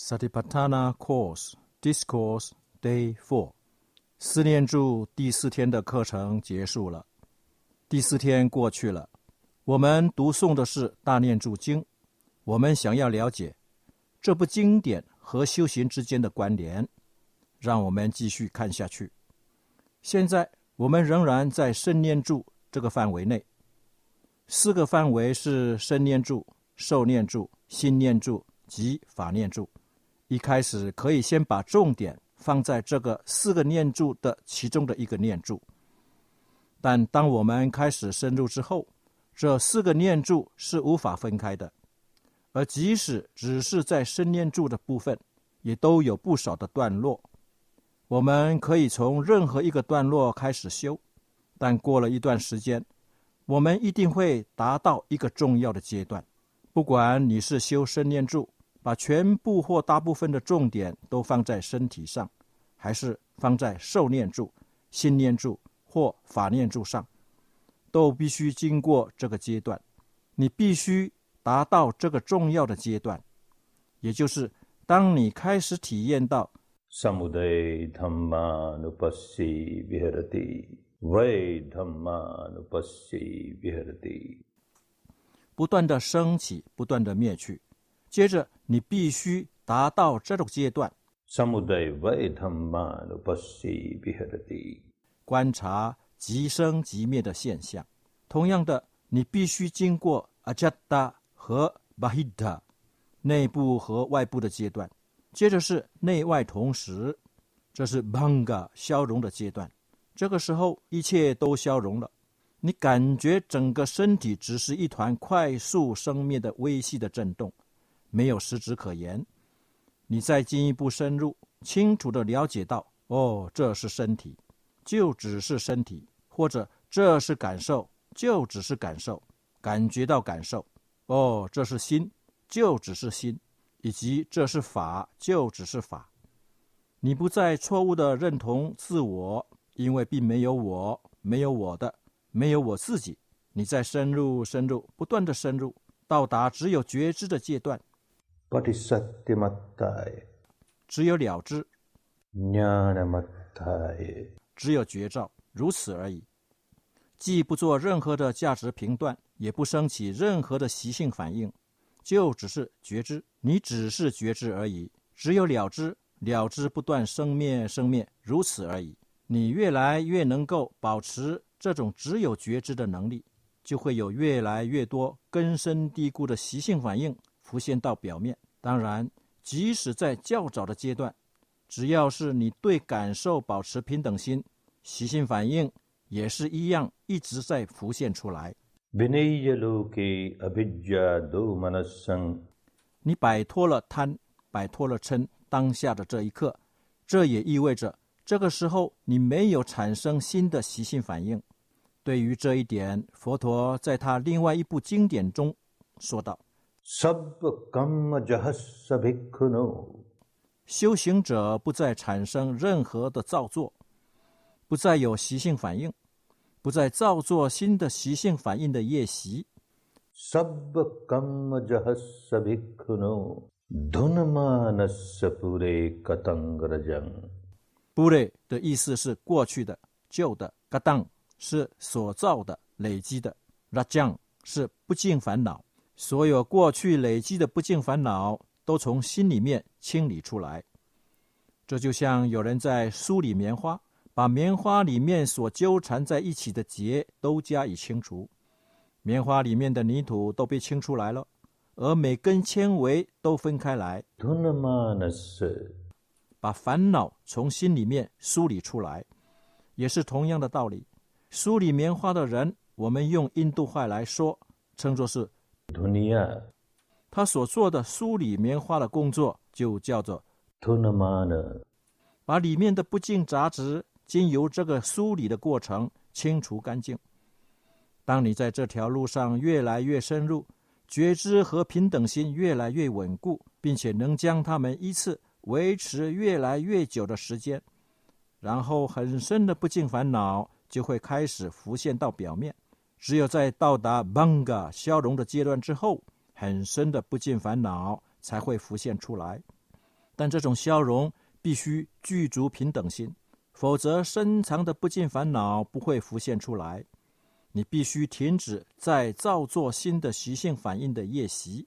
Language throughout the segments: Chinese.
Sati Patana Course Discourse Day Four，四念住第四天的课程结束了。第四天过去了，我们读诵的是《大念住经》，我们想要了解这部经典和修行之间的关联。让我们继续看下去。现在我们仍然在深念住这个范围内。四个范围是深念住、受念住、心念住及法念住。一开始可以先把重点放在这个四个念柱的其中的一个念柱，但当我们开始深入之后，这四个念柱是无法分开的，而即使只是在深念柱的部分，也都有不少的段落。我们可以从任何一个段落开始修，但过了一段时间，我们一定会达到一个重要的阶段，不管你是修深念柱。把全部或大部分的重点都放在身体上，还是放在受念住、心念住或法念住上，都必须经过这个阶段。你必须达到这个重要的阶段，也就是当你开始体验到不断的升起，不断的灭去。接着，你必须达到这种阶段，观察即生即灭的现象。同样的，你必须经过阿加达和巴希达内部和外部的阶段。接着是内外同时，这是邦嘎消融的阶段。这个时候，一切都消融了，你感觉整个身体只是一团快速生灭的微细的震动。没有实质可言。你再进一步深入，清楚的了解到，哦，这是身体，就只是身体；或者这是感受，就只是感受，感觉到感受。哦，这是心，就只是心；以及这是法，就只是法。你不再错误的认同自我，因为并没有我，没有我的，没有我自己。你在深入、深入、不断的深入，到达只有觉知的阶段。只有了知，只有觉照，如此而已。既不做任何的价值评断，也不升起任何的习性反应，就只是觉知。你只是觉知而已。只有了知，了知不断生灭，生灭，如此而已。你越来越能够保持这种只有觉知的能力，就会有越来越多根深蒂固的习性反应。浮现到表面。当然，即使在较早的阶段，只要是你对感受保持平等心，习性反应也是一样，一直在浮现出来。你摆脱了贪，摆脱了嗔，当下的这一刻，这也意味着这个时候你没有产生新的习性反应。对于这一点，佛陀在他另外一部经典中说道。修行者不再产生任何的造作，不再有习性反应，不再造作新的习性反应的业习。布雷的意思是过去的、旧的；嘎当是所造的、累积的；拉将是不净烦恼。所有过去累积的不净烦恼，都从心里面清理出来。这就像有人在梳理棉花，把棉花里面所纠缠在一起的结都加以清除，棉花里面的泥土都被清出来了，而每根纤维都分开来，把烦恼从心里面梳理出来，也是同样的道理。梳理棉花的人，我们用印度话来说，称作是。他所做的梳理棉花的工作就叫做把里面的不净杂质经由这个梳理的过程清除干净。当你在这条路上越来越深入，觉知和平等心越来越稳固，并且能将它们依次维持越来越久的时间，然后很深的不净烦恼就会开始浮现到表面。只有在到达邦嘎消融的阶段之后，很深的不净烦恼才会浮现出来。但这种消融必须具足平等心，否则深藏的不尽烦恼不会浮现出来。你必须停止再造作新的习性反应的夜袭，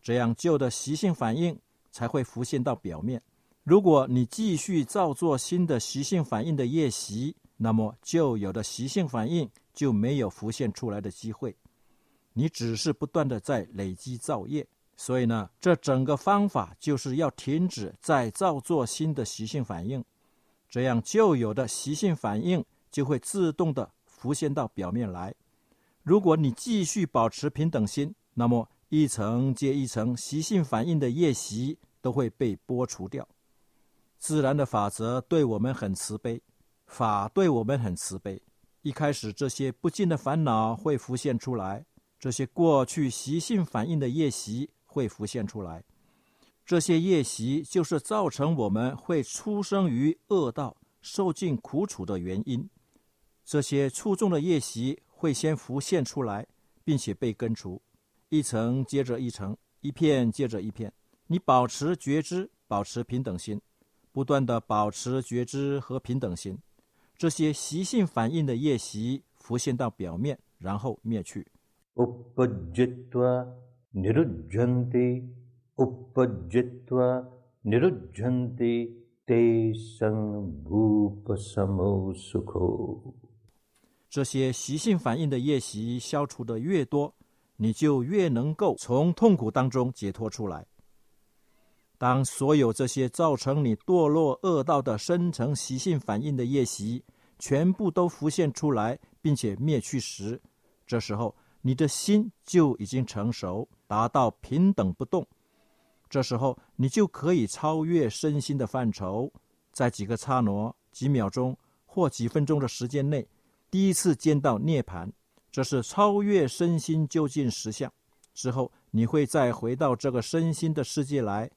这样旧的习性反应才会浮现到表面。如果你继续造作新的习性反应的夜袭，那么旧有的习性反应就没有浮现出来的机会。你只是不断的在累积造业，所以呢，这整个方法就是要停止再造作新的习性反应，这样旧有的习性反应就会自动的。浮现到表面来。如果你继续保持平等心，那么一层接一层习性反应的业习都会被剥除掉。自然的法则对我们很慈悲，法对我们很慈悲。一开始这些不尽的烦恼会浮现出来，这些过去习性反应的业习会浮现出来。这些业习就是造成我们会出生于恶道、受尽苦楚的原因。这些粗重的业习会先浮现出来，并且被根除，一层接着一层，一片接着一片。你保持觉知，保持平等心，不断的保持觉知和平等心，这些习性反应的业习浮现到表面，然后灭去。这些习性反应的业习消除的越多，你就越能够从痛苦当中解脱出来。当所有这些造成你堕落恶道的深层习性反应的业习全部都浮现出来，并且灭去时，这时候你的心就已经成熟，达到平等不动。这时候你就可以超越身心的范畴，在几个刹那、几秒钟或几分钟的时间内。第一次见到涅盘，这是超越身心究竟实相。之后你会再回到这个身心的世界来，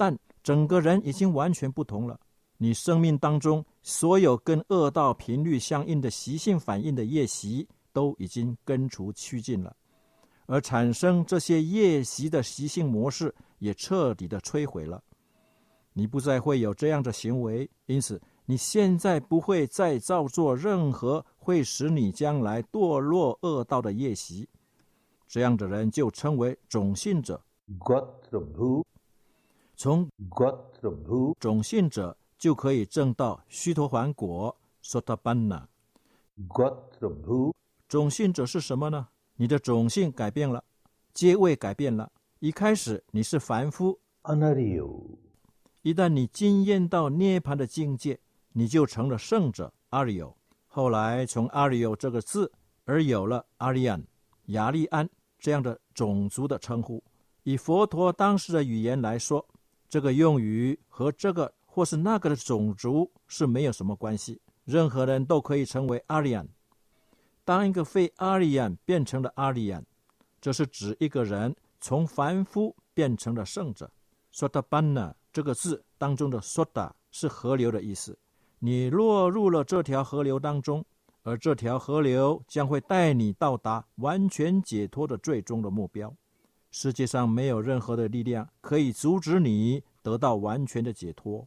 但整个人已经完全不同了。你生命当中所有跟恶道频率相应的习性反应的业习都已经根除趋尽了，而产生这些业习的习性模式也彻底的摧毁了。你不再会有这样的行为，因此。你现在不会再造作任何会使你将来堕落恶道的业习，这样的人就称为种性者。从种姓者就可以证到须陀洹果。说他班呢？种姓者是什么呢？你的种姓改变了，阶位改变了。一开始你是凡夫 a n a r i o，一旦你经验到涅槃的境界。你就成了圣者阿里有。后来从阿里有这个字而有了阿利安、雅利安这样的种族的称呼。以佛陀当时的语言来说，这个用语和这个或是那个的种族是没有什么关系。任何人都可以成为阿利安。当一个非阿利安变成了阿利安，这是指一个人从凡夫变成了圣者。说达班呢这个字当中的说达是河流的意思。你落入了这条河流当中，而这条河流将会带你到达完全解脱的最终的目标。世界上没有任何的力量可以阻止你得到完全的解脱。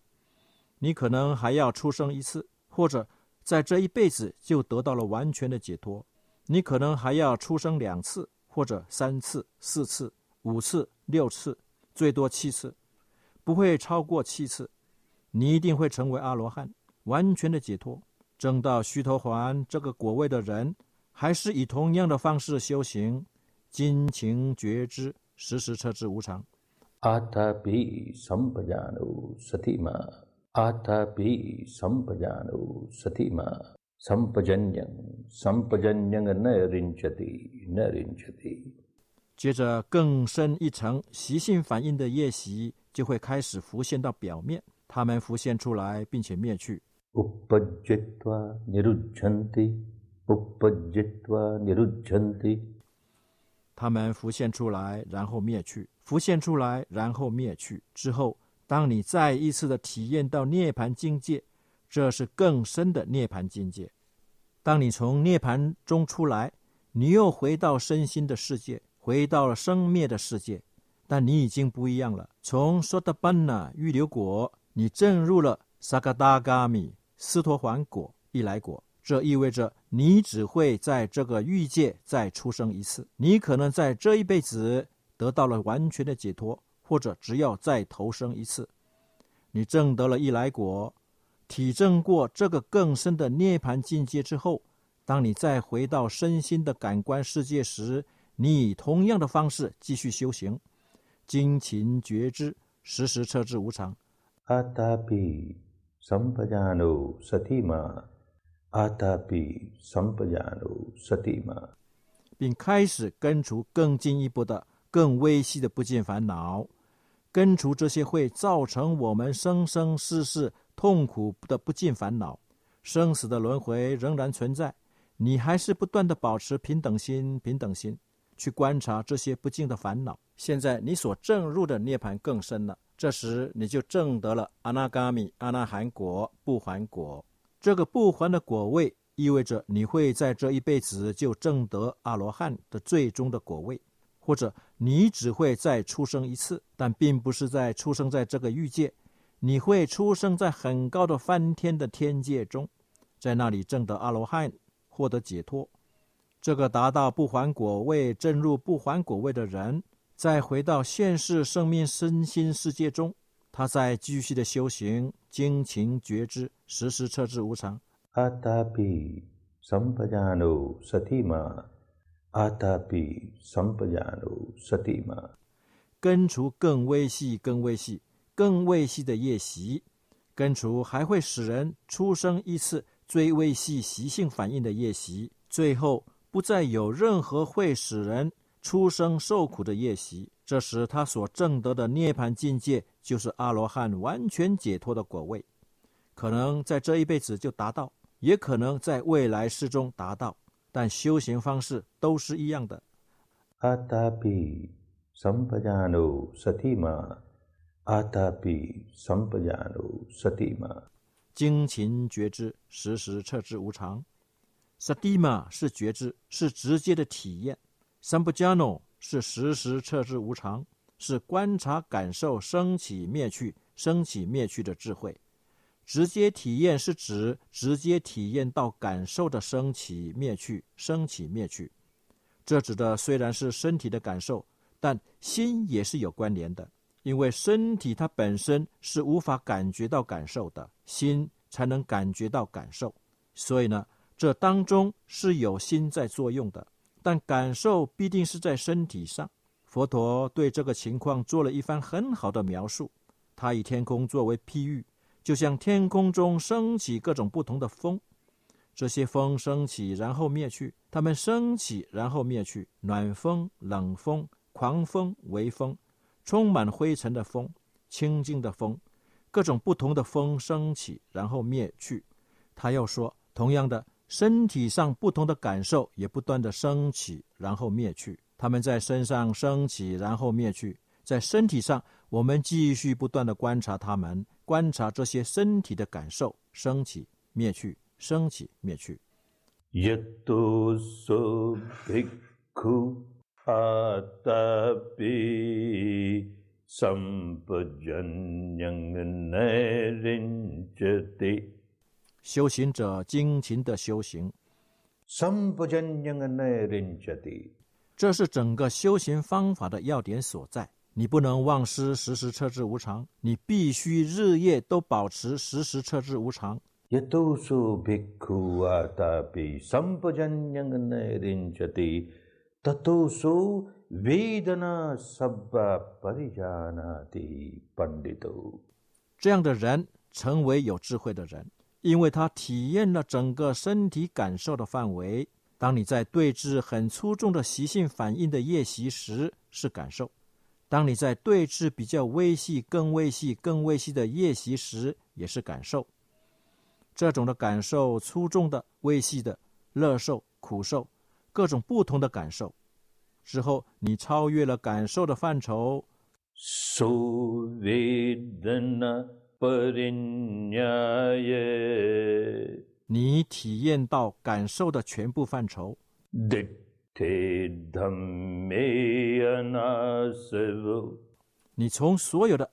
你可能还要出生一次，或者在这一辈子就得到了完全的解脱。你可能还要出生两次，或者三次、四次、五次、六次，最多七次，不会超过七次。你一定会成为阿罗汉。完全的解脱，证到须陀环这个果位的人，还是以同样的方式修行，精勤觉知，时时彻知无常。阿他比阿他比三不加努萨提玛，三不真念，三不真念个那人觉觉地。接着更深一层习性反应的业习，就会开始浮现到表面，它们浮现出来，并且灭去。他们浮现出来，然后灭去；浮现出来，然后灭去。之后，当你再一次的体验到涅槃境界，这是更深的涅槃境界。当你从涅盘中出来，你又回到身心的世界，回到了生灭的世界。但你已经不一样了。从 s o t a b a n a 预留果，你正入了萨嘎达嘎米斯陀环果一来果。这意味着你只会在这个欲界再出生一次。你可能在这一辈子得到了完全的解脱，或者只要再投生一次。你证得了一来果，体证过这个更深的涅槃境界之后，当你再回到身心的感官世界时，你以同样的方式继续修行，精勤觉知，时时彻知无常。阿达比阿达比三不亚努舍地玛，并开始根除更进一步的、更微细的不尽烦恼，根除这些会造成我们生生世世痛苦的不尽烦恼。生死的轮回仍然存在，你还是不断的保持平等心、平等心，去观察这些不尽的烦恼。现在你所证入的涅盘更深了，这时你就证得了阿那伽米、阿那含果、不还果。这个不还的果位，意味着你会在这一辈子就证得阿罗汉的最终的果位，或者你只会再出生一次，但并不是在出生在这个欲界，你会出生在很高的翻天的天界中，在那里证得阿罗汉，获得解脱。这个达到不还果位、证入不还果位的人，再回到现世生命身心世界中。他在继续的修行，精勤觉知，时时彻知无常。阿达比三不加努萨提玛，阿达比三不加努萨提玛，根除更微细、更微细、更微细的业习，根除还会使人出生一次最微细习性反应的业习，最后不再有任何会使人出生受苦的业习。这时，他所证得的涅槃境界。就是阿罗汉完全解脱的果位，可能在这一辈子就达到，也可能在未来世中达到，但修行方式都是一样的。阿达比三不加努萨提玛，阿达比三不加努萨提玛，精勤觉知，时时彻知无常。萨蒂玛是觉知，是直接的体验；三不加努是时时彻知无常。是观察、感受升起、灭去、升起、灭去的智慧。直接体验是指直接体验到感受的升起、灭去、升起、灭去。这指的虽然是身体的感受，但心也是有关联的，因为身体它本身是无法感觉到感受的，心才能感觉到感受。所以呢，这当中是有心在作用的，但感受必定是在身体上。佛陀对这个情况做了一番很好的描述。他以天空作为譬喻，就像天空中升起各种不同的风，这些风升起然后灭去，它们升起然后灭去。暖风、冷风、狂风、微风，充满灰尘的风、清净的风，各种不同的风升起然后灭去。他又说，同样的，身体上不同的感受也不断的升起然后灭去。他们在身上升起，然后灭去；在身体上，我们继续不断的观察他们，观察这些身体的感受：升起、灭去，升起、灭去。修行者精勤的修行。这是整个修行方法的要点所在。你不能忘失时时彻知无常，你必须日夜都保持时时彻知无常。这样的人成为有智慧的人，因为他体验了整个身体感受的范围。当你在对峙很粗重的习性反应的夜袭时，是感受；当你在对峙比较微细、更微细、更微细的夜袭时，也是感受。这种的感受，粗重的、微细的、乐受、苦受，各种不同的感受之后，你超越了感受的范畴。你体验到感受的全部范畴。你从所有的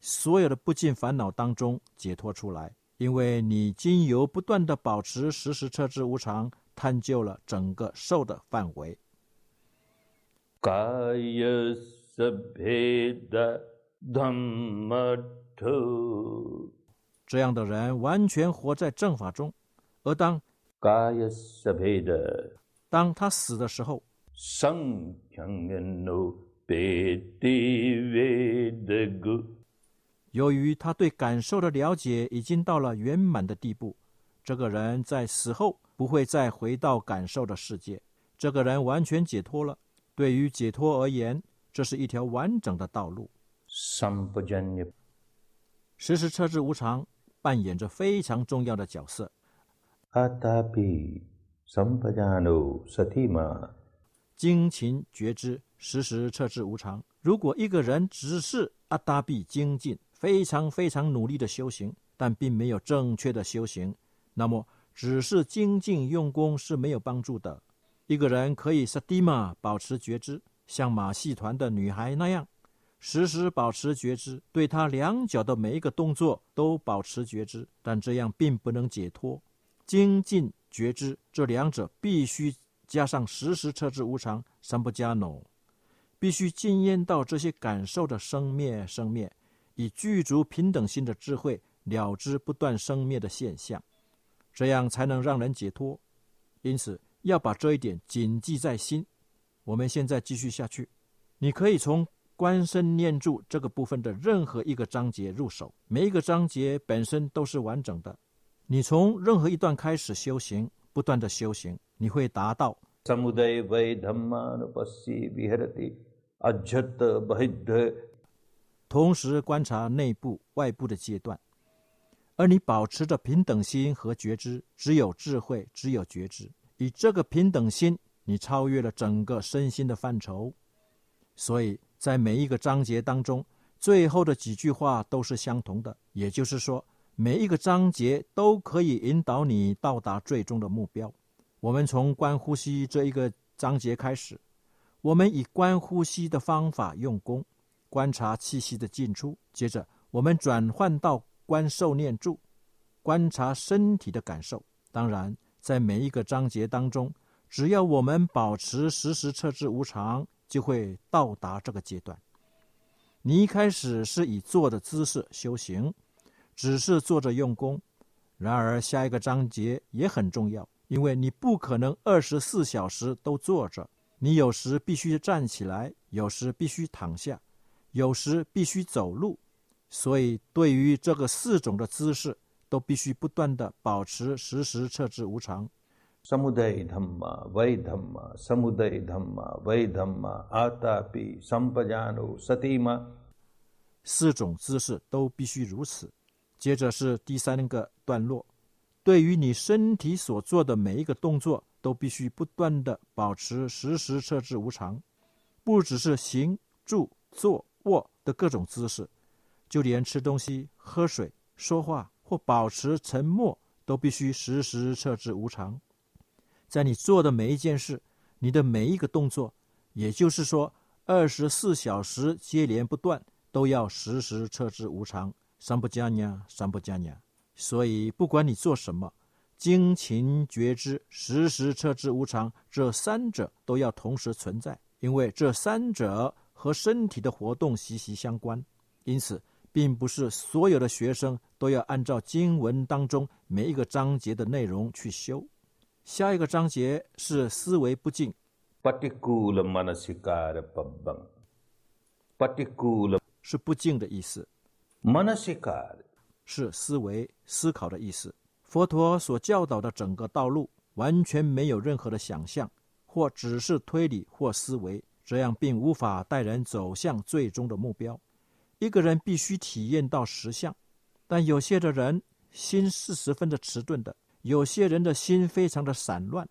所有的不尽烦恼当中解脱出来，因为你经由不断的保持时时彻知无常，探究了整个受的范围。这样的人完全活在正法中，而当当他死的时候由于他对感受的了解已经到了圆满的地步，这个人在死后不会再回到感受的世界。这个人完全解脱了。对于解脱而言，这是一条完整的道路。Sampajanya 时时彻知无常扮演着非常重要的角色。atapi sampajano satima 精勤觉知，时时彻知无常。如果一个人只是阿达比精进，非常非常努力的修行，但并没有正确的修行，那么只是精进用功是没有帮助的。一个人可以萨蒂玛保持觉知，像马戏团的女孩那样，时时保持觉知，对他两脚的每一个动作都保持觉知，但这样并不能解脱。精进觉知这两者必须加上时时彻知无常，三不加 no，必须经验到这些感受的生灭生灭，以具足平等心的智慧了知不断生灭的现象，这样才能让人解脱。因此，要把这一点谨记在心。我们现在继续下去，你可以从观身念住这个部分的任何一个章节入手，每一个章节本身都是完整的。你从任何一段开始修行，不断的修行，你会达到同时观察内部、外部的阶段，而你保持着平等心和觉知，只有智慧，只有觉知。以这个平等心，你超越了整个身心的范畴。所以在每一个章节当中，最后的几句话都是相同的，也就是说，每一个章节都可以引导你到达最终的目标。我们从观呼吸这一个章节开始，我们以观呼吸的方法用功。观察气息的进出，接着我们转换到观受念住，观察身体的感受。当然，在每一个章节当中，只要我们保持时时彻知无常，就会到达这个阶段。你一开始是以坐的姿势修行，只是坐着用功。然而，下一个章节也很重要，因为你不可能二十四小时都坐着，你有时必须站起来，有时必须躺下。有时必须走路，所以对于这个四种的姿势，都必须不断的保持时时彻知无常。Samudaya dhamma vai dhamma samudaya dhamma vai dhamma atapi sampajano satima 四种姿势都必须如此。接着是第三个段落，对于你身体所做的每一个动作，都必须不断的保持时时彻置无常，不只是行、住、坐。卧的各种姿势，就连吃东西、喝水、说话或保持沉默，都必须时时彻置无常。在你做的每一件事，你的每一个动作，也就是说，二十四小时接连不断，都要时时彻知无常。三不加呀，三不加呀。所以，不管你做什么，精勤觉知、时时彻知无常，这三者都要同时存在，因为这三者。和身体的活动息息相关，因此，并不是所有的学生都要按照经文当中每一个章节的内容去修。下一个章节是思维不净 patikula manasikara pabbam patikula 是不净的意思，manasikara 是思维思考的意思。佛陀所教导的整个道路，完全没有任何的想象，或只是推理或思维。这样并无法带人走向最终的目标。一个人必须体验到实相，但有些的人心是十分的迟钝的，有些人的心非常的散乱。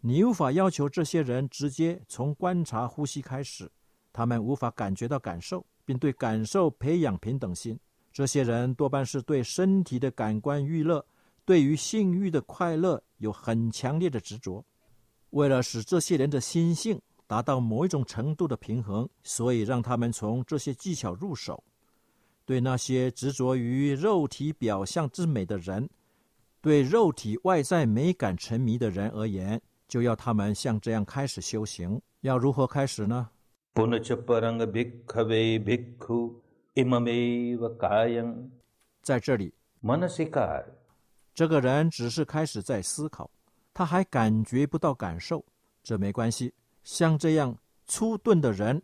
你无法要求这些人直接从观察呼吸开始，他们无法感觉到感受，并对感受培养平等心。这些人多半是对身体的感官娱乐，对于性欲的快乐有很强烈的执着。为了使这些人的心性达到某一种程度的平衡，所以让他们从这些技巧入手。对那些执着于肉体表象之美的人，对肉体外在美感沉迷的人而言，就要他们像这样开始修行。要如何开始呢？在这里，这个人只是开始在思考，他还感觉不到感受，这没关系。像这样粗钝的人。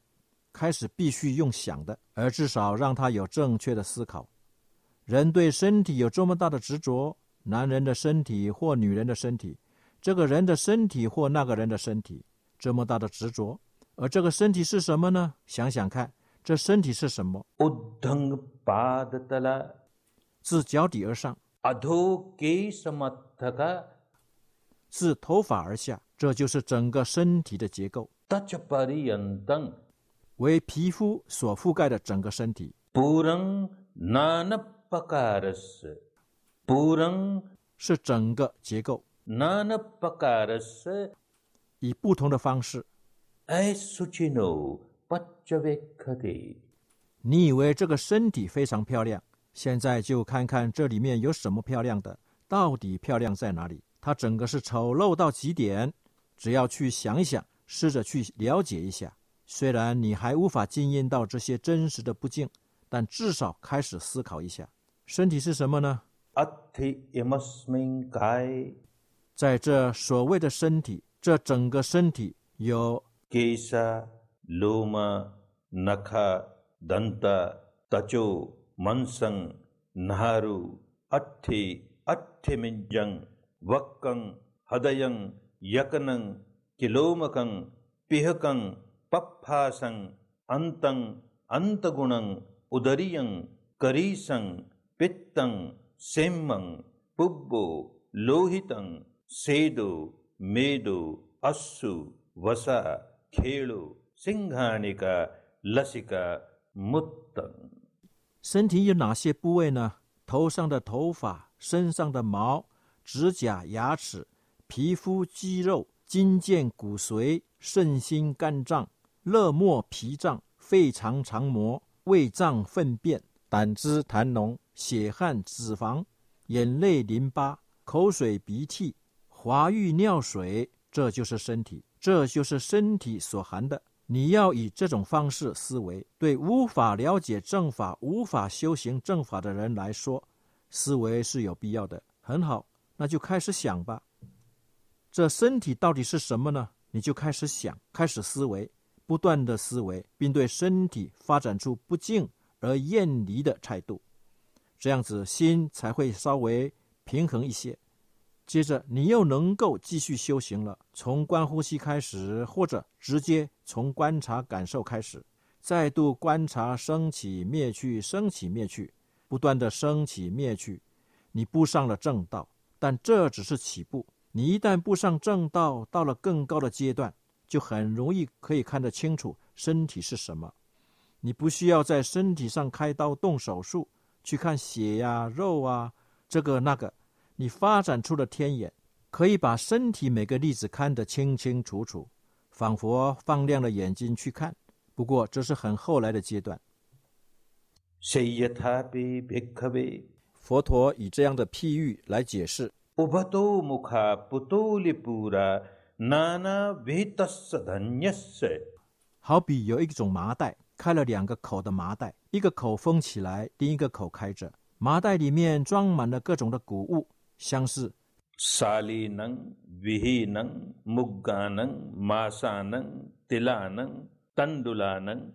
开始必须用想的，而至少让他有正确的思考。人对身体有这么大的执着，男人的身体或女人的身体，这个人的身体或那个人的身体，这么大的执着。而这个身体是什么呢？想想看，这身体是什么？自脚底而上，自头发而下，这就是整个身体的结构。为皮肤所覆盖的整个身体。是整个结构。以不同的方式。你以为这个身体非常漂亮，现在就看看这里面有什么漂亮的，到底漂亮在哪里？它整个是丑陋到极点。只要去想一想，试着去了解一下。虽然你还无法经验到这些真实的不敬，但至少开始思考一下，身体是什么呢？在这所谓的身体，这整个身体有。पप्फासं अन्तं अन्तगुणं उदरियं करीसं पित्तं 身体有哪些部位呢？头上的头发身上的毛指甲牙齿皮肤肌肉筋腱骨髓肾心肝脏热末脾脏肺肠肠膜胃脏粪便胆汁痰浓血汗、脂肪、眼泪、淋巴、口水、鼻涕、滑育尿水，这就是身体，这就是身体所含的。你要以这种方式思维，对无法了解正法、无法修行正法的人来说，思维是有必要的。很好，那就开始想吧。这身体到底是什么呢？你就开始想，开始思维。不断的思维，并对身体发展出不敬而厌离的态度，这样子心才会稍微平衡一些。接着，你又能够继续修行了。从观呼吸开始，或者直接从观察感受开始，再度观察升起灭去，升起灭去，不断的升起灭去。你步上了正道，但这只是起步。你一旦步上正道，到了更高的阶段。就很容易可以看得清楚身体是什么。你不需要在身体上开刀动手术去看血呀、肉啊，这个那个。你发展出了天眼，可以把身体每个粒子看得清清楚楚，仿佛放亮了眼睛去看。不过这是很后来的阶段。佛陀以这样的譬喻来解释。好比有一种麻袋，开了两个口的麻袋，一个口封起来，另一个口开着。麻袋里面装满了各种的谷物，像是沙利能、维希能、木嘎能、玛莎能、迪拉能、丹杜拉能，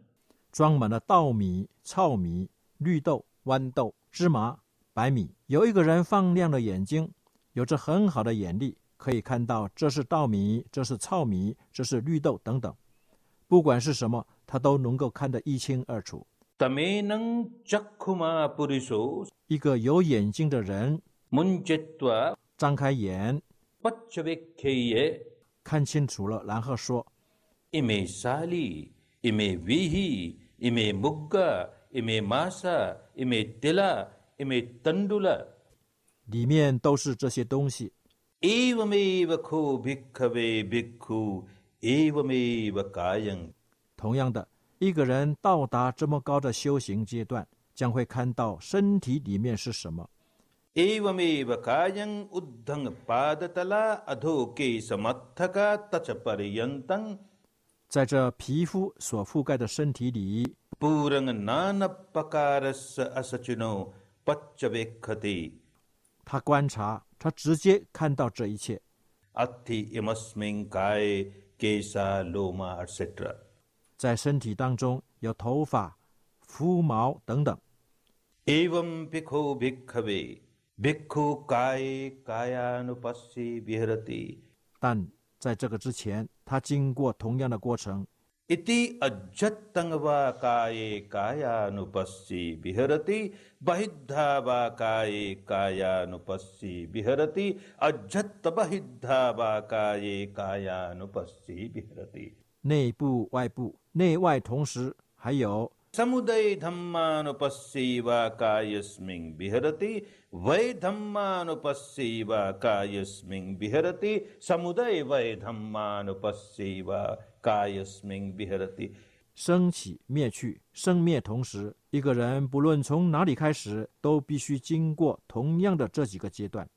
装满了稻米、糙米、绿豆、豌豆、芝麻、白米。有一个人放亮了眼睛，有着很好的眼力。可以看到，这是稻米，这是糙米，这是绿豆等等，不管是什么，他都能够看得一清二楚。一个有眼睛的人张开眼看清楚了然后说里面都是这些东西。同样的一个人到达这么高的修行阶段，将会看到身体里面是什么。在这皮肤所覆盖的身体里他观察，他直接看到这一切。अत्थि इमस्मिन् काये केशा लोमा etc. 在身体当中有头发、肤毛等等。 एवं भिखो भिक्खवे भिक्खु काये कायानुपस्सि विहरति 但在这个之前，他经过同样的过程。 इति अज्जत्तं वा काये कायानुपस्सि विहरति बहिद्धा वा काये कायानुपस्सि विहरति अज्जत् बहिद्धा वा काये कायानुपस्सि विहरति 内部、外部、内外同时，还有 समुदय धम्मानुपस्सि वा कायस्मिन् विहरति वै धम्मानुपस्सि वा कायस्मिन् विहरति समुदय वै धम्मानुपस्सि वा कायस्मिन् विहरति 生起、灭去、生灭同时。一个人不论从哪里开始，都必须经过同样的这几个阶段。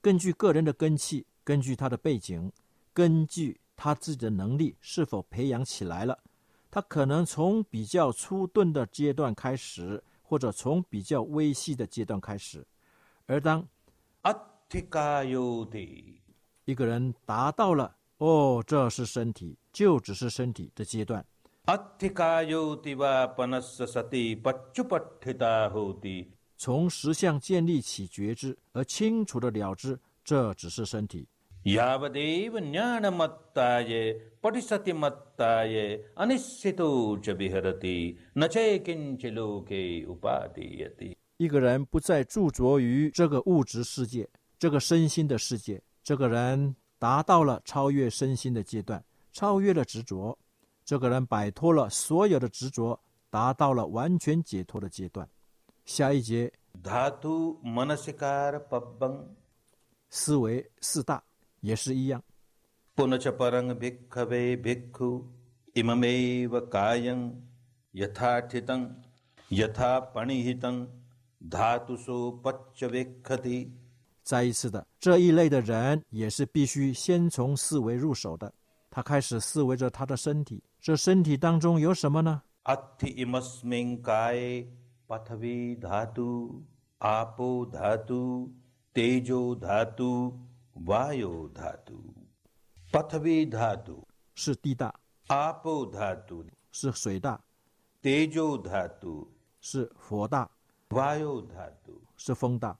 根据个人的根气，根据他的背景，根据 他自己的能力是否培养起来了？他可能从比较初钝的阶段开始或者从比较微细的阶段开始。而当一个人达到了哦这是身体就只是身体的阶段。从实相建立起觉知而清楚的了知这只是身体。一个人不再驻足于这个物质世界这个身心的世界这个人达到了超越身心的阶段超越了执着这个人摆脱了所有的执着达到了完全解脱的阶段。下一节思维四大。也是一样。再一次的，这一类的人也是必须先从思维入手的。他开始思维着他的身体，这身体当中有什么呢？阿提伊玛斯明帕维达图阿波达图达图 इमस्मिन् काये पृथिवी धातु आपो धातु तेजो धातु वायो धातु पृथिवी धातु 是地大， आपो धातु 是水大， तेजो धातु 是火大， वायो धातु 是风大。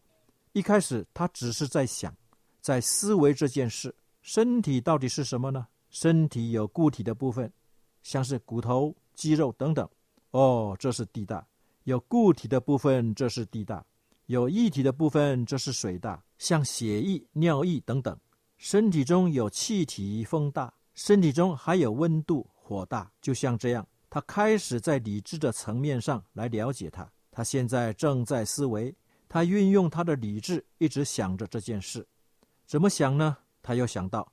一开始他只是在想，在思维这件事。身体到底是什么呢？身体有固体的部分，像是骨头、肌肉等等。哦，这是地大。有固体的部分，这是地大；有液体的部分，这是水大， 像血液、尿液等等。身体中有气体，风大；身体中还有温度，火大。就像这样，他开始在理智的层面上来了解它。他现在正在思维，他运用他的理智，一直想着这件事。怎么想呢？他又想到，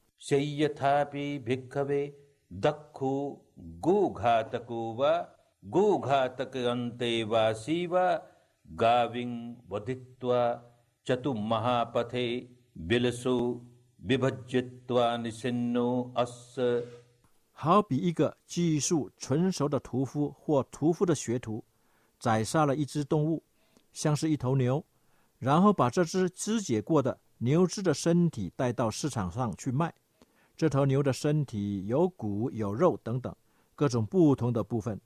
शय्यथापि भिक्खवे दक्षो गोघातको वा गोघातक अन्तेवासी वा गाविं वधित्वा चतुर्महापथे बिलसो विभज्यत्वा निसिन्नो अस्य 好比一个技术纯熟的屠夫或屠夫的学徒，宰杀了一只动物，像是一头牛，然后把这只肢解过的牛只的身体带到市场上去卖。这头牛的身体有骨、有肉等等各种不同的部分，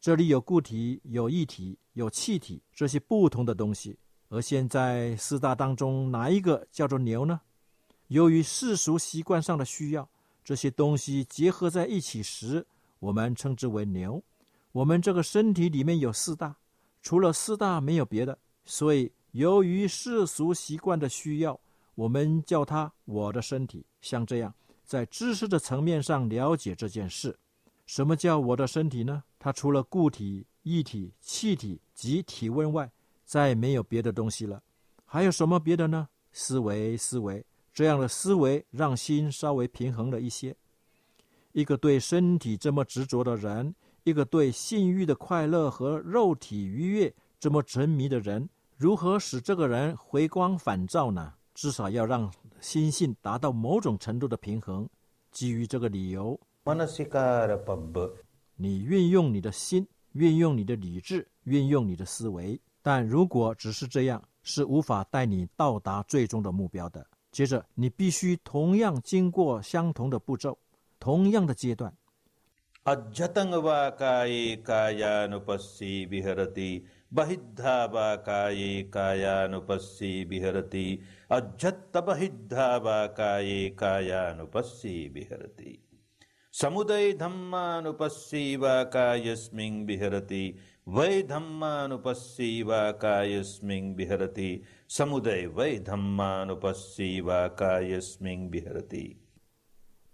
这里有固体、有液体、有气体这些不同的东西。 而现在四大当中哪一个叫做牛呢？由于世俗习惯上的需要。这些东西结合在一起时，我们称之为牛。我们这个身体里面有四大，除了四大没有别的。所以，由于世俗习惯的需要，我们叫它我的身体。像这样，在知识的层面上了解这件事。什么叫我的身体呢？它除了固体、液体、气体及体温外，再没有别的东西了。还有什么别的呢？思维，思维。这样的思维让心稍微平衡了一些。一个对身体这么执着的人，一个对性欲的快乐和肉体愉悦这么沉迷的人，如何使这个人回光返照呢？至少要让心性达到某种程度的平衡。基于这个理由，你运用你的心，运用你的理智，运用你的思维。但如果只是这样，是无法带你到达最终的目标的。接着，你必须同样经过相同的步骤。同样的阶段。अज्जतं वा काये कायानुपस्सी विहरति बहिद्धा वा काये कायानुपस्सी विहरति अज्जत्त बहिद्धा वा काये कायानुपस्सी विहरति समुदय धम्मानुपस्सी वा कायस्मिन् विहरति वै धम्मानुपस्सी वा कायस्मिन् विहरति समुदय वै धम्मानुपस्सी वा कायस्मिन् विहरति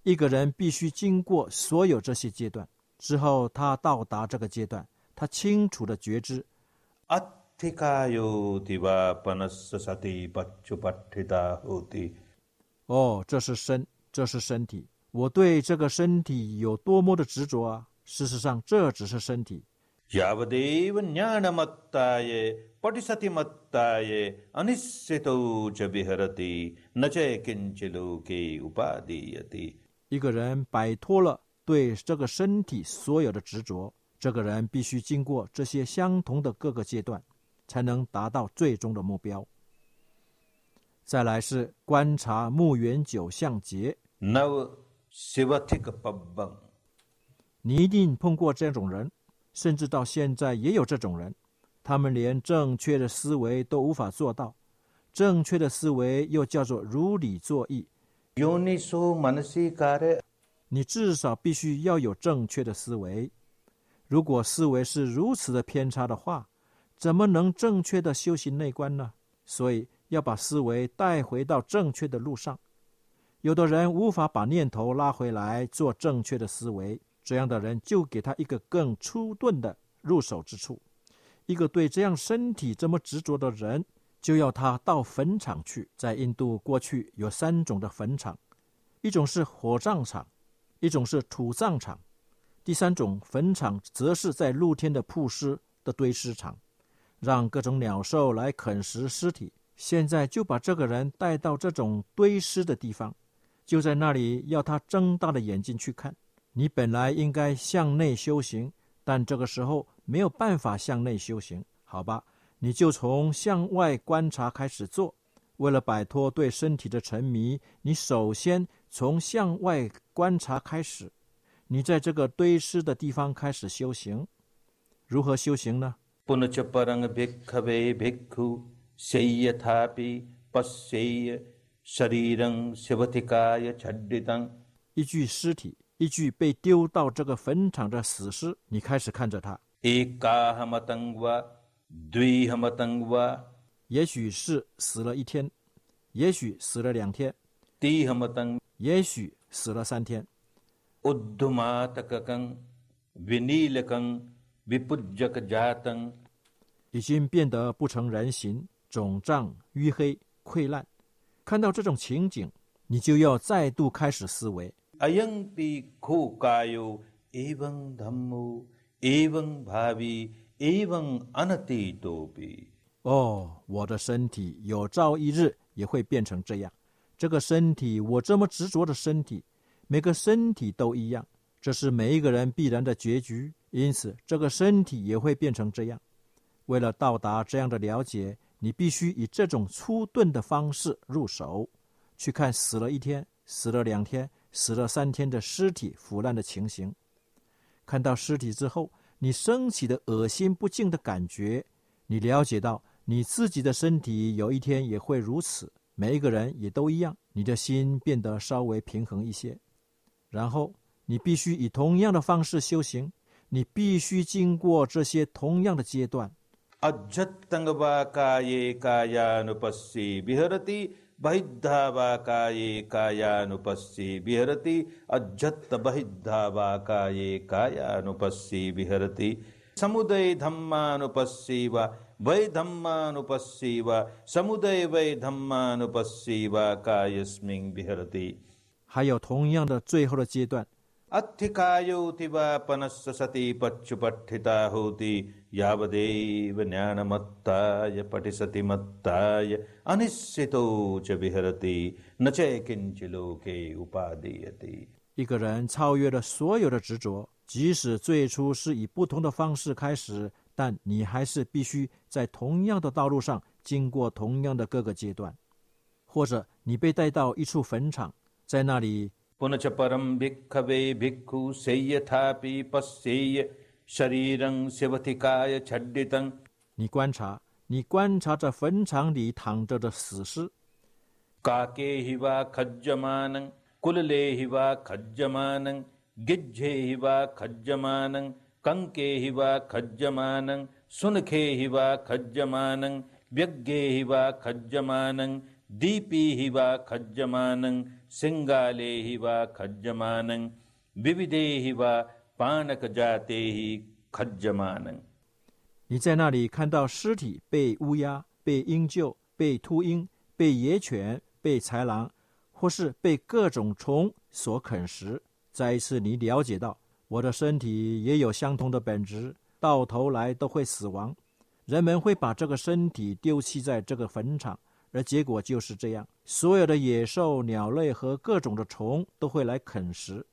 一个人必须经过所有这些阶段之后，他到达这个阶段，他清楚的觉知。哦，这是身，这是身体。我对这个身体有多么的执着啊！事实上，这只是身体。 一个人摆脱了对这个身体所有的执着，这个人必须经过这些相同的各个阶段，才能达到最终的目标。再来是观察木原九相节。你一定碰过这种人，甚至到现在也有这种人，他们连正确的思维都无法做到。正确的思维又叫做如理作意。你至少必须要有正确的思维。如果思维是如此的偏差的话，怎么能正确的修行内观呢？所以要把思维带回到正确的路上。有的人无法把念头拉回来做正确的思维，这样的人就给他一个更粗钝的入手之处。一个对这样身体这么执着的人。就要他到坟场去。在印度，过去有三种的坟场，一种是火葬场，一种是土葬场，第三种坟场则是在露天的铺尸的堆尸场，让各种鸟兽来啃食尸体。现在就把这个人带到这种堆尸的地方，就在那里要他睁大了眼睛去看。你本来应该向内修行，但这个时候没有办法向内修行，好吧？你就从向外观察开始做，为了摆脱对身体的沉迷，你首先从向外观察开始。你在这个堆尸的地方开始修行，如何修行呢？一具尸体，一具被丢到这个坟场的死尸，你开始看着他。也许是死了一天，也许死了两天，也许死了三天。已经变得不成人形，肿胀、淤黑、溃烂。看到这种情景，你就要再度开始思维。哦，我的身体有朝一日也会变成这样。这个身体，我这么执着的身体，每个身体都一样，这是每一个人必然的结局。因此，这个身体也会变成这样。为了到达这样的了解，你必须以这种粗钝的方式入手，去看死了一天、死了两天、死了三天的尸体腐烂的情形。看到尸体之后。你升起的恶心不净的感觉，你了解到你自己的身体有一天也会如此，每一个人也都一样。你的心变得稍微平衡一些，然后你必须以同样的方式修行，你必须经过这些同样的阶段。बहिद्धा वा काये कायानुपस्सी विहरति अज्जत् बहिद्धा वा काये कायानुपस्सी विहरति समुदय धम्मानुपस्सी वा वै धम्मानुपस्यैव समुदय वै धम्मानुपस्यैव कायस्मिन् विहरति 还有同样的最后的阶段， 一个人超越了所有的执着即使最初是以不同的方式开始但你还是必须在同样的道路上经过同样的各个阶段。或者你被带到一处坟场在那里पुनश्च परं भिक्खवे भिक्खु सेयथापि पश्येय शरीरं शिवतिकाय छड्डितं 你观察，你观察着坟场里躺着的死尸， काके हि वा खज्जमानं कुलले हि वा खज्जमानं गिज्झे हि वा खज्जमानं कङ्के हि वा खज्जमानं सुनखे हि वा खज्जमानं व्यग्गे हि वा खज्जमानं दीपी हि वा खज्जमानं सिङ्गाले हि वा खज्जमानं विविधे हि वा पानकजाते हि खज्जमानं 你在那里看到尸体被乌鸦、被鹰鹫、被秃鹰、被野犬、被豺狼，或是被各种虫所啃食。再一次，你了解到我的身体也有相同的本质，到头来都会死亡。人们会把这个身体丢弃在这个坟场，而结果就是这样： 所有的野兽鸟类和各种的虫都会来啃食。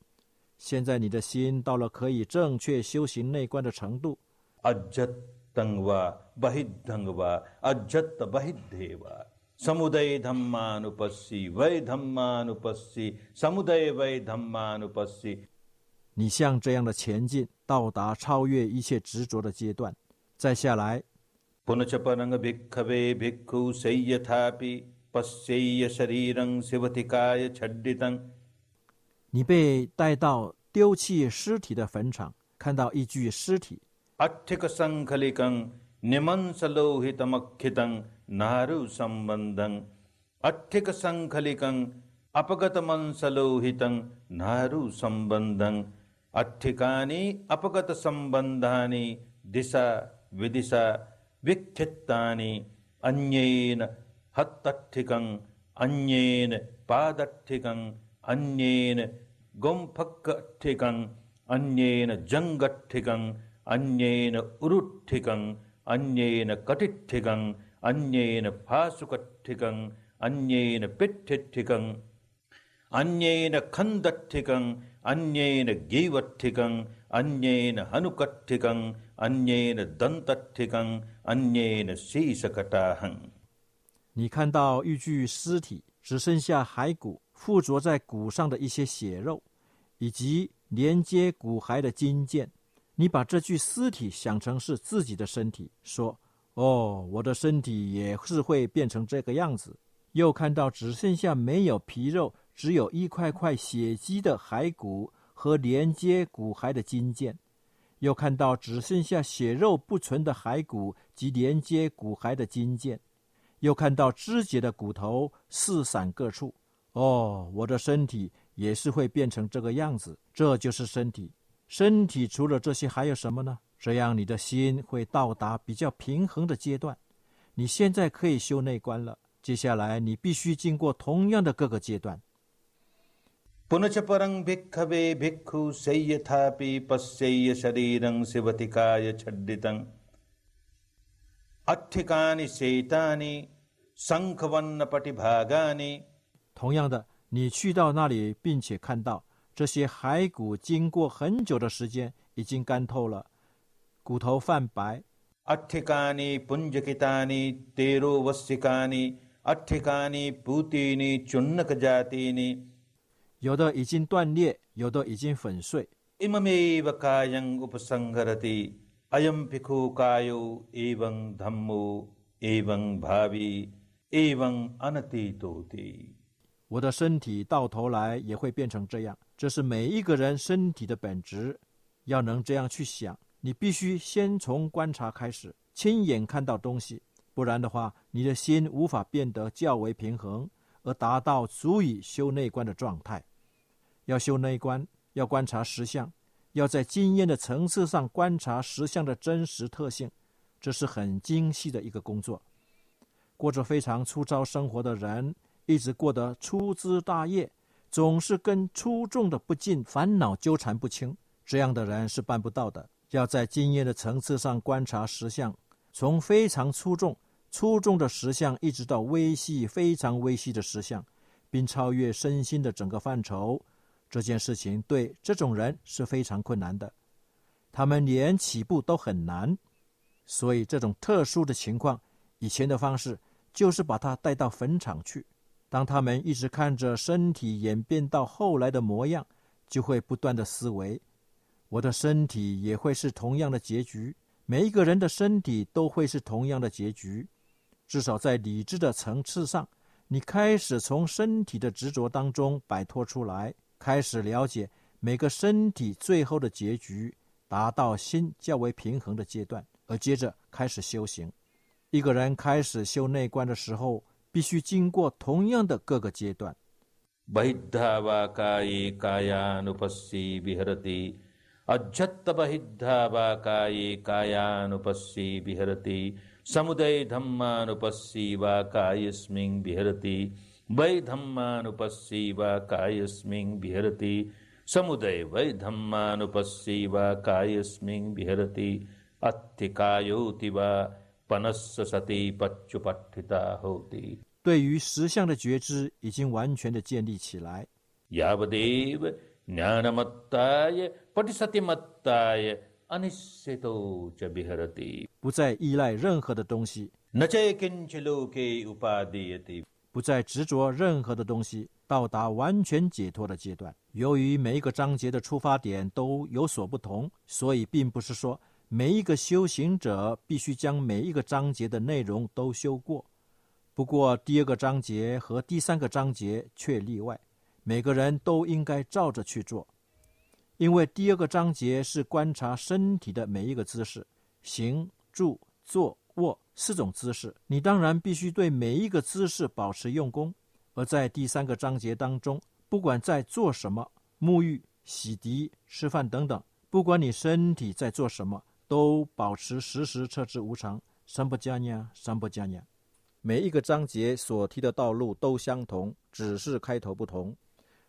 现在你的心到了可以正确修行内观的程度。你像这样的前进到达超越一切执着的阶段。再下来。सय्यथापि पश्येय शरीरं शिवतिकाय छड्डितं 你被带到丢弃尸体的坟场，看到一具尸体， अट्ठिकसङ्खलिकं निमंसलोहितमक्षितं नारुसम्बन्धं अट्ठिकसङ्खलिकं अपगतमंसलोहितं नारुसम्बन्धं अट्ठिकानि अपगतसम्बन्धानि दिशा विदिशा विक्षिप्तानि अन्येन हत्तठिकं अन्येन पादठिकं अन्येन गुम्फकठिकं अन्येन जङ्गठिकं अन्येन उरुठिकं अन्येन कटिठिकं अन्येन फासुकठिकं अन्येन पिट्ठिठिकं अन्येन खन्दठिकं अन्येन गीवठिकं अन्येन हनुकठिकं अन्येन दन्तठिकं अन्येन शीशकटाहं 你看到一具尸体，只剩下骸骨附着在骨上的一些血肉，以及连接骨骸的筋腱。你把这具尸体想成是自己的身体，说：“哦，我的身体也是会变成这个样子。”又看到只剩下没有皮肉，只有一块块血迹的骸骨和连接骨骸的筋腱。又看到只剩下血肉不存的骸骨及连接骨骸的筋腱。又看到肢解的骨头四散各处。哦，我的身体也是会变成这个样子。这就是身体。身体除了这些还有什么呢？这样你的心会到达比较平衡的阶段。你现在可以修内观了。接下来你必须经过同样的各个阶段。 पुनश्च परं भिक्खवे भिक्खु सय्यथापि पश्येय शरीरं शिवतिकाय छड्डितम् 同样的，你去到那里，并且看到这些骸骨，经过很久的时间，已经干透了，骨头泛白。有的已经断裂，有的已经粉碎。अयं भिखु कायो एवं धम्मो एवं भावी एवं अनतीतोति 我的身体到头来也会变成这样，这是每一个人身体的本质。要能这样去想，你必须先从观察开始，亲眼看到东西，不然的话，你的心无法变得较为平衡，而达到足以修内观的状态。要修内观，要观察实相， 要在经验的层次上观察实相的真实特性，这是很精细的一个工作。过着非常粗糙生活的人，一直过得粗枝大叶，总是跟粗重的不尽烦恼纠缠不清。这样的人是办不到的。要在经验的层次上观察实相，从非常粗重、粗重的实相，一直到微细、非常微细的实相，并超越身心的整个范畴。这件事情对这种人是非常困难的，他们连起步都很难。所以，这种特殊的情况，以前的方式就是把他带到坟场去。当他们一直看着身体演变到后来的模样，就会不断的思维：我的身体也会是同样的结局。每一个人的身体都会是同样的结局。至少在理智的层次上，你开始从身体的执着当中摆脱出来，开始了解每个身体最后的结局，达到心较为平衡的阶段。而接着开始修行。一个人开始修内观的时候，必须经过同样的各个阶段。阿提卡尤提巴巴那斯萨提巴丘巴提达后提。对于实相的觉知已经完全的建立起来。亚巴迪巴纳那玛达耶巴提萨提玛达耶阿尼塞多加比哈拉提。不再依赖任何的东西。那切肯切鲁给乌巴迪耶提。不再执着任何的东西，到达完全解脱的阶段。由于每一个章节的出发点都有所不同，所以并不是说。每一个修行者必须将每一个章节的内容都修过，不过第二个章节和第三个章节却例外。每个人都应该照着去做，因为第二个章节是观察身体的每一个姿势，行、住、坐、卧四种姿势。你当然必须对每一个姿势保持用功。而在第三个章节当中，不管在做什么，沐浴、洗涤、吃饭等等，不管你身体在做什么。都保持时时彻知无常，三不加念，三不加念。每一个章节所提的道路都相同，只是开头不同，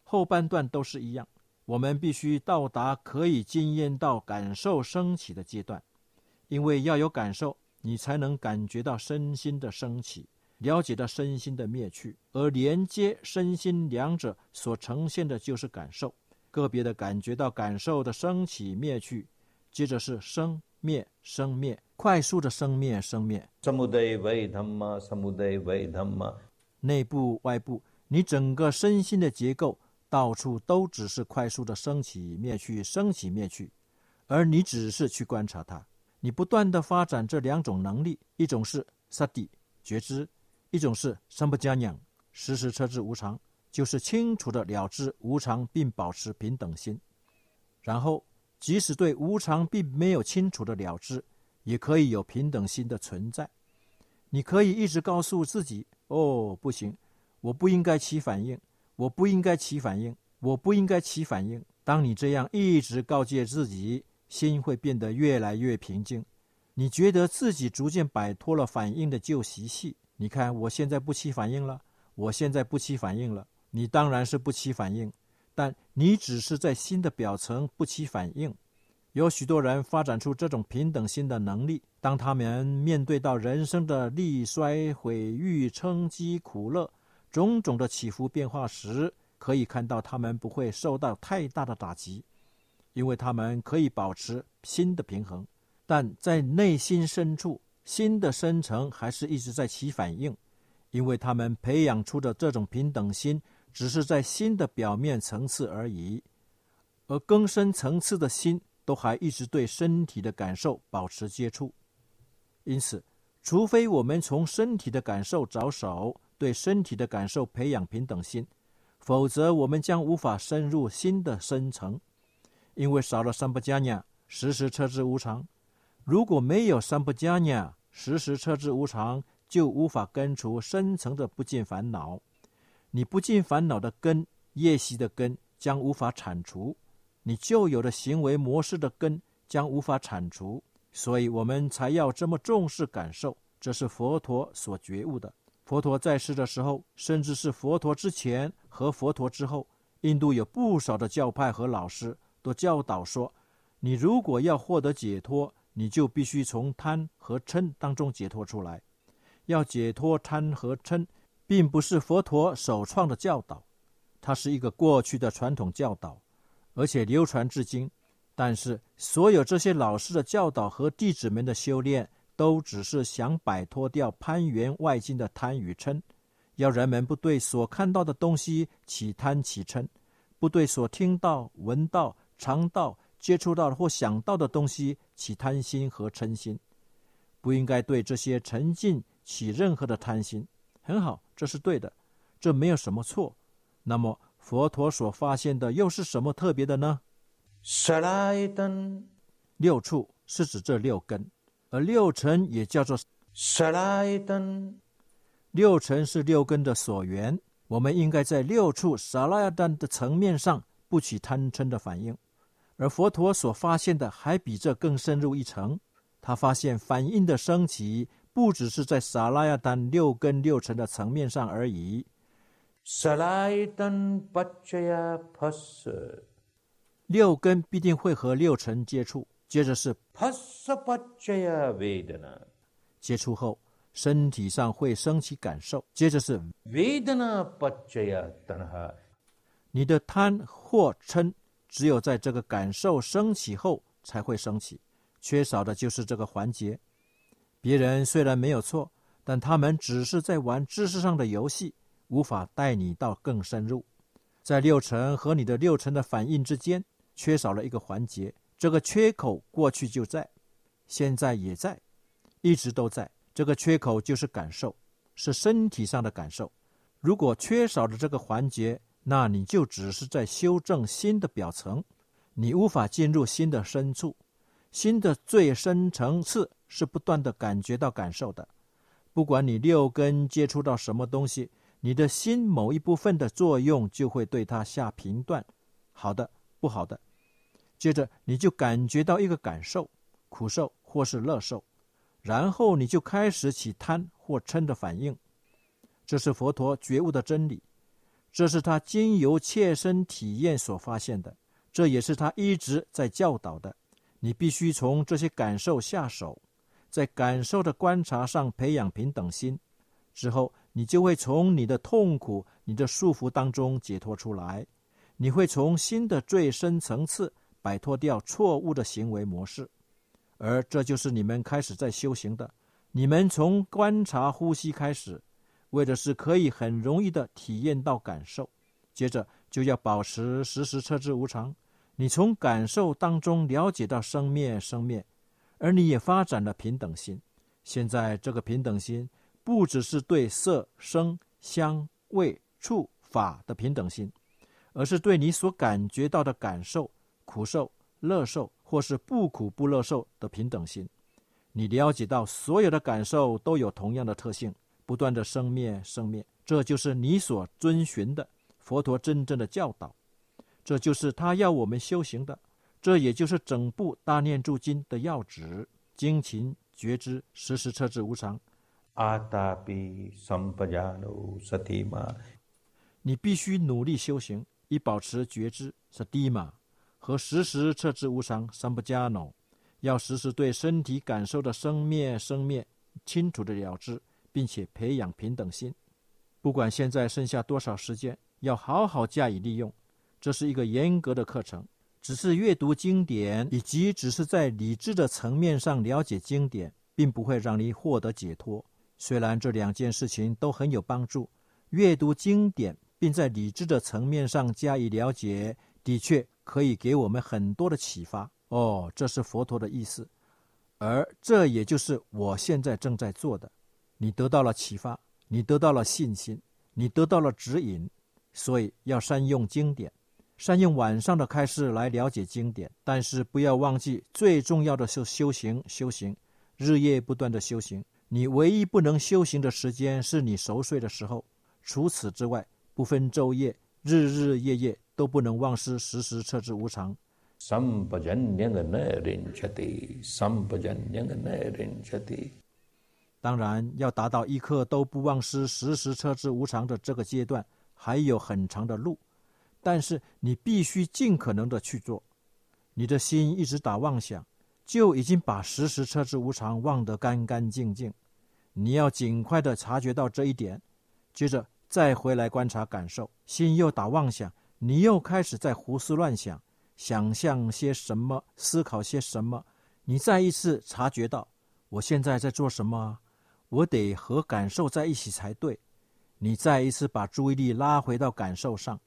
后半段都是一样。我们必须到达可以经验到感受升起的阶段，因为要有感受，你才能感觉到身心的升起，了解到身心的灭去，而连接身心两者所呈现的就是感受，个别的感觉到感受的升起灭去，接着是生。灭生灭，快速的生灭生灭。内部外部，你整个身心的结构，到处都只是快速的升起灭去，升起灭去，而你只是去观察它。你不断的发展这两种能力，一种是萨底觉知，一种是三不加养时时车之无常，就是清楚的了知无常，并保持平等心，然后。即使对无常并没有清楚的了知，也可以有平等心的存在。你可以一直告诉自己：“哦，不行，我不应该起反应，我不应该起反应，我不应该起反应。”当你这样一直告诫自己，心会变得越来越平静。你觉得自己逐渐摆脱了反应的旧习气。你看，我现在不起反应了，我现在不起反应了。你当然是不起反应。但你只是在心的表层不起反应。有许多人发展出这种平等心的能力，当他们面对到人生的力衰毁誉称讥苦乐种种的起伏变化时，可以看到他们不会受到太大的打击，因为他们可以保持心的平衡。但在内心深处，心的深层还是一直在起反应，因为他们培养出的这种平等心。只是在心的表面层次而已，而更深层次的心都还一直对身体的感受保持接触。因此，除非我们从身体的感受着手，对身体的感受培养平等心，否则我们将无法深入心的深层，因为少了三不加念，时时车之无常。如果没有三不加念，时时车之无常，就无法根除深层的不尽烦恼。你不尽烦恼的根，业习的根将无法铲除；你旧有的行为模式的根将无法铲除。所以我们才要这么重视感受。这是佛陀所觉悟的。佛陀在世的时候，甚至是佛陀之前和佛陀之后，印度有不少的教派和老师都教导说：你如果要获得解脱，你就必须从贪和嗔当中解脱出来。要解脱贪和嗔，并不是佛陀首创的教导，它是一个过去的传统教导，而且流传至今。但是，所有这些老师的教导和弟子们的修炼，都只是想摆脱掉攀缘外境的贪与嗔，要人们不对所看到的东西起贪起嗔，不对所听到、闻到、尝到、接触到或想到的东西起贪心和嗔心，不应该对这些沉浸起任何的贪心。很好，这是对的，这没有什么错。那么，佛陀所发现的又是什么特别的呢？六处是指这六根，而六尘也叫做六尘是六根的所缘。我们应该在六处萨拉亚丹的层面上不起贪嗔的反应，而佛陀所发现的还比这更深入一层。他发现反应的升起不只是在萨拉亚丹六根六尘的层面上而已。六根必定会和六尘接触，接着是接触后，身体上会升起感受，接着是你的贪或嗔，只有在这个感受升起后才会升起，缺少的就是这个环节。别人虽然没有错，但他们只是在玩知识上的游戏，无法带你到更深入。在六成和你的六成的反应之间。缺少了一个环节，这个缺口过去就在，现在也在，一直都在。这个缺口就是感受，是身体上的感受。如果缺少了这个环节，那你就只是在修正心的表层，你无法进入心的深处。心的最深层次是不断的感觉到感受的。不管你六根接触到什么东西，你的心某一部分的作用就会对它下评断，好的，不好的。接着你就感觉到一个感受，苦受或是乐受，然后你就开始起贪或嗔的反应。这是佛陀觉悟的真理，这是他经由切身体验所发现的，这也是他一直在教导的。你必须从这些感受下手，在感受的观察上培养平等心，之后你就会从你的痛苦、你的束缚当中解脱出来，你会从心的最深层次。摆脱掉错误的行为模式，而这就是你们开始在修行的。你们从观察呼吸开始，为的是可以很容易的体验到感受，接着就要保持时时彻知无常。你从感受当中了解到生灭生灭，而你也发展了平等心。现在这个平等心不只是对色声香味触法的平等心，而是对你所感觉到的感受。苦受、乐受，或是不苦不乐受的平等心，你了解到所有的感受都有同样的特性，不断的生灭生灭，这就是你所遵循的佛陀真正的教导，这就是他要我们修行的，这也就是整部大念住经的要旨：精勤觉知，时时彻知无常。阿达比三不加努萨提玛，你必须努力修行，以保持觉知萨提玛。和时时彻知无常，三不加脑，要时时对身体感受的生灭生灭清楚的了知，并且培养平等心。不管现在剩下多少时间，要好好加以利用。这是一个严格的课程，只是阅读经典，以及只是在理智的层面上了解经典，并不会让你获得解脱。虽然这两件事情都很有帮助，阅读经典并在理智的层面上加以了解，的确。可以给我们很多的启发哦，这是佛陀的意思，而这也就是我现在正在做的。你得到了启发，你得到了信心，你得到了指引，所以要善用经典，善用晚上的开示来了解经典。但是不要忘记，最重要的是修行，修行，日夜不断的修行。你唯一不能修行的时间是你熟睡的时候，除此之外，不分昼夜，日日夜夜。都不能忘失时时彻知无常，当然，要达到一刻都不忘失、时时车之无常的这个阶段，还有很长的路。但是你必须尽可能的去做。你的心一直打妄想，就已经把时时车之无常忘得干干净净。你要尽快的察觉到这一点，接着再回来观察感受。心又打妄想，你又开始在胡思乱想，想象些什么，思考些什么。你再一次察觉到，我现在在做什么？我得和感受在一起才对。你再一次把注意力拉回到感受上。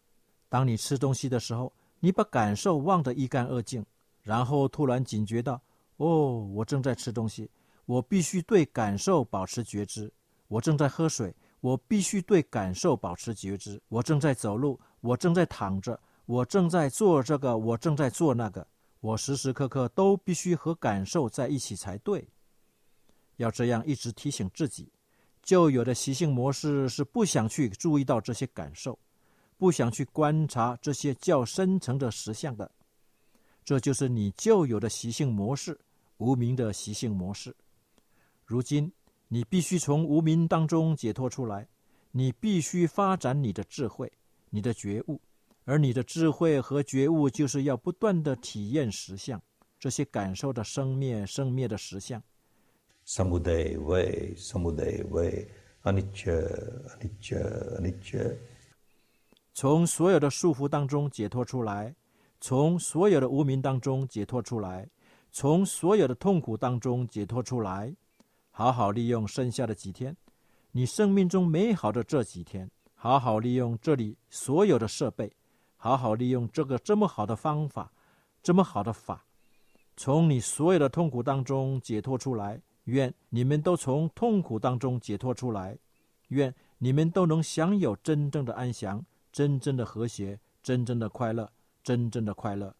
当你吃东西的时候，你把感受忘得一干二净，然后突然警觉到：哦，我正在吃东西，我必须对感受保持觉知。我正在喝水，我必须对感受保持觉知。我正在走路，我正在躺着，我正在做这个，我正在做那个。我时时刻刻都必须和感受在一起才对。要这样一直提醒自己，旧有的习性模式是不想去注意到这些感受，不想去观察这些较深层的实相的。这就是你旧有的习性模式，无名的习性模式。如今你必须从无名当中解脱出来，你必须发展你的智慧、你的觉悟，而你的智慧和觉悟就是要不断的体验实相，这些感受的生灭、生灭的实相。Samuday way，Samuday way, anicca, anicca, anicca。从所有的束缚当中解脱出来，从所有的无名当中解脱出来，从所有的痛苦当中解脱出来，好好利用剩下的几天，你生命中美好的这几天，好好利用这里所有的设备，好好利用这个这么好的方法，这么好的法，从你所有的痛苦当中解脱出来。愿你们都从痛苦当中解脱出来，愿你们都能享有真正的安详、真正的和谐、真正的快乐、真正的快乐。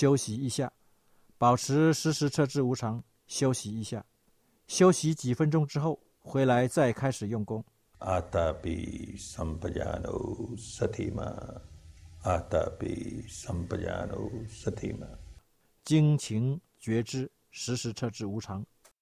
休息一下，保持时时彻知无常。休息一下，休息几分钟之后回来再开始用功。阿达比三不亚努萨提玛，阿达比三不亚努萨提玛。精勤觉知，时时彻知无常。